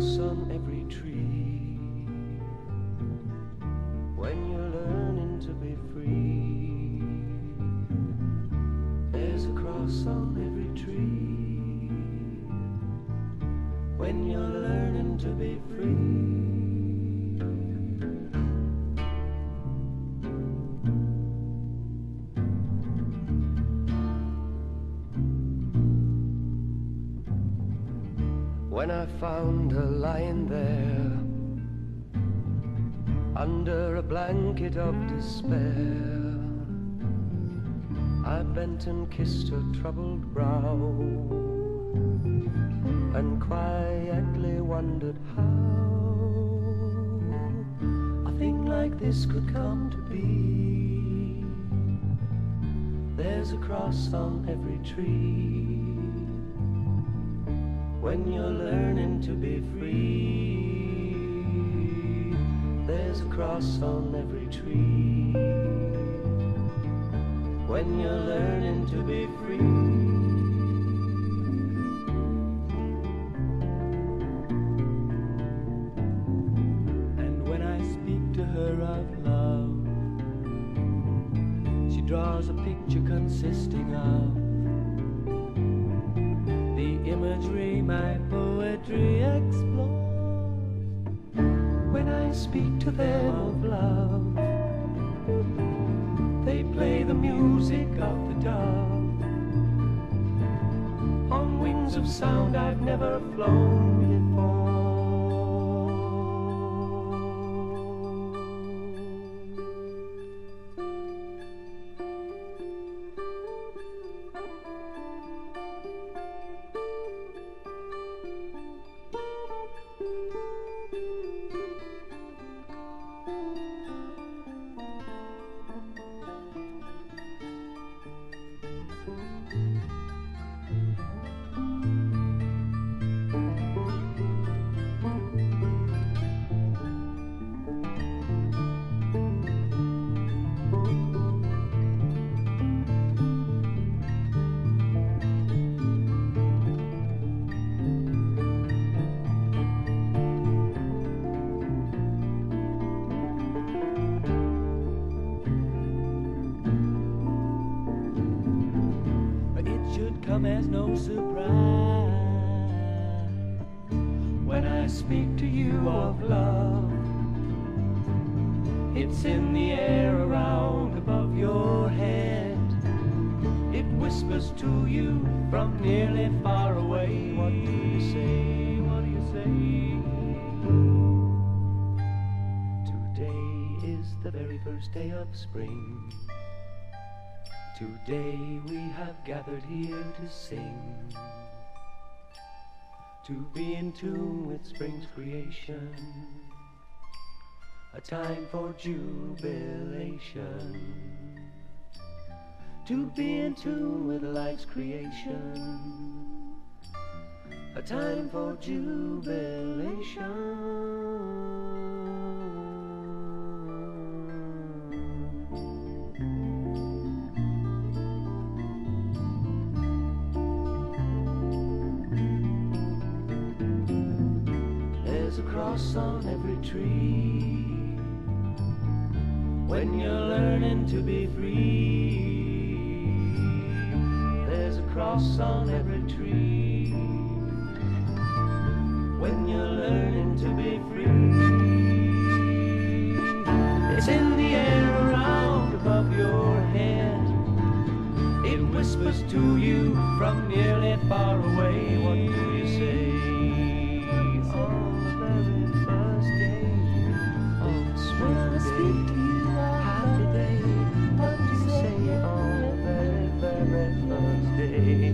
cross on every tree when you're learning to be free. There's a cross on every tree when you're learning to be free. When I found her lying there under a blanket of despair, I bent and kissed her troubled brow and quietly wondered how a thing like this could come to be. There's a cross on every tree when you're learning to be free. There's a cross on every tree when you're learning to be free. And when speak to them of love, they play the music of the dove. On wings of sound I've never flown should come as no surprise when I speak to you of love. It's in the air around above your head. It whispers to you from nearly far away. What do you say? What do you say? Today is the very first day of spring. Today we have gathered here to sing, to be in tune with spring's creation, a time for jubilation, to be in tune with life's creation, a time for jubilation. On every tree when you're learning to be free. There's a cross on every tree when you're learning to be free. It's in the air around above your head. It whispers to you from nearly far away. What you? day.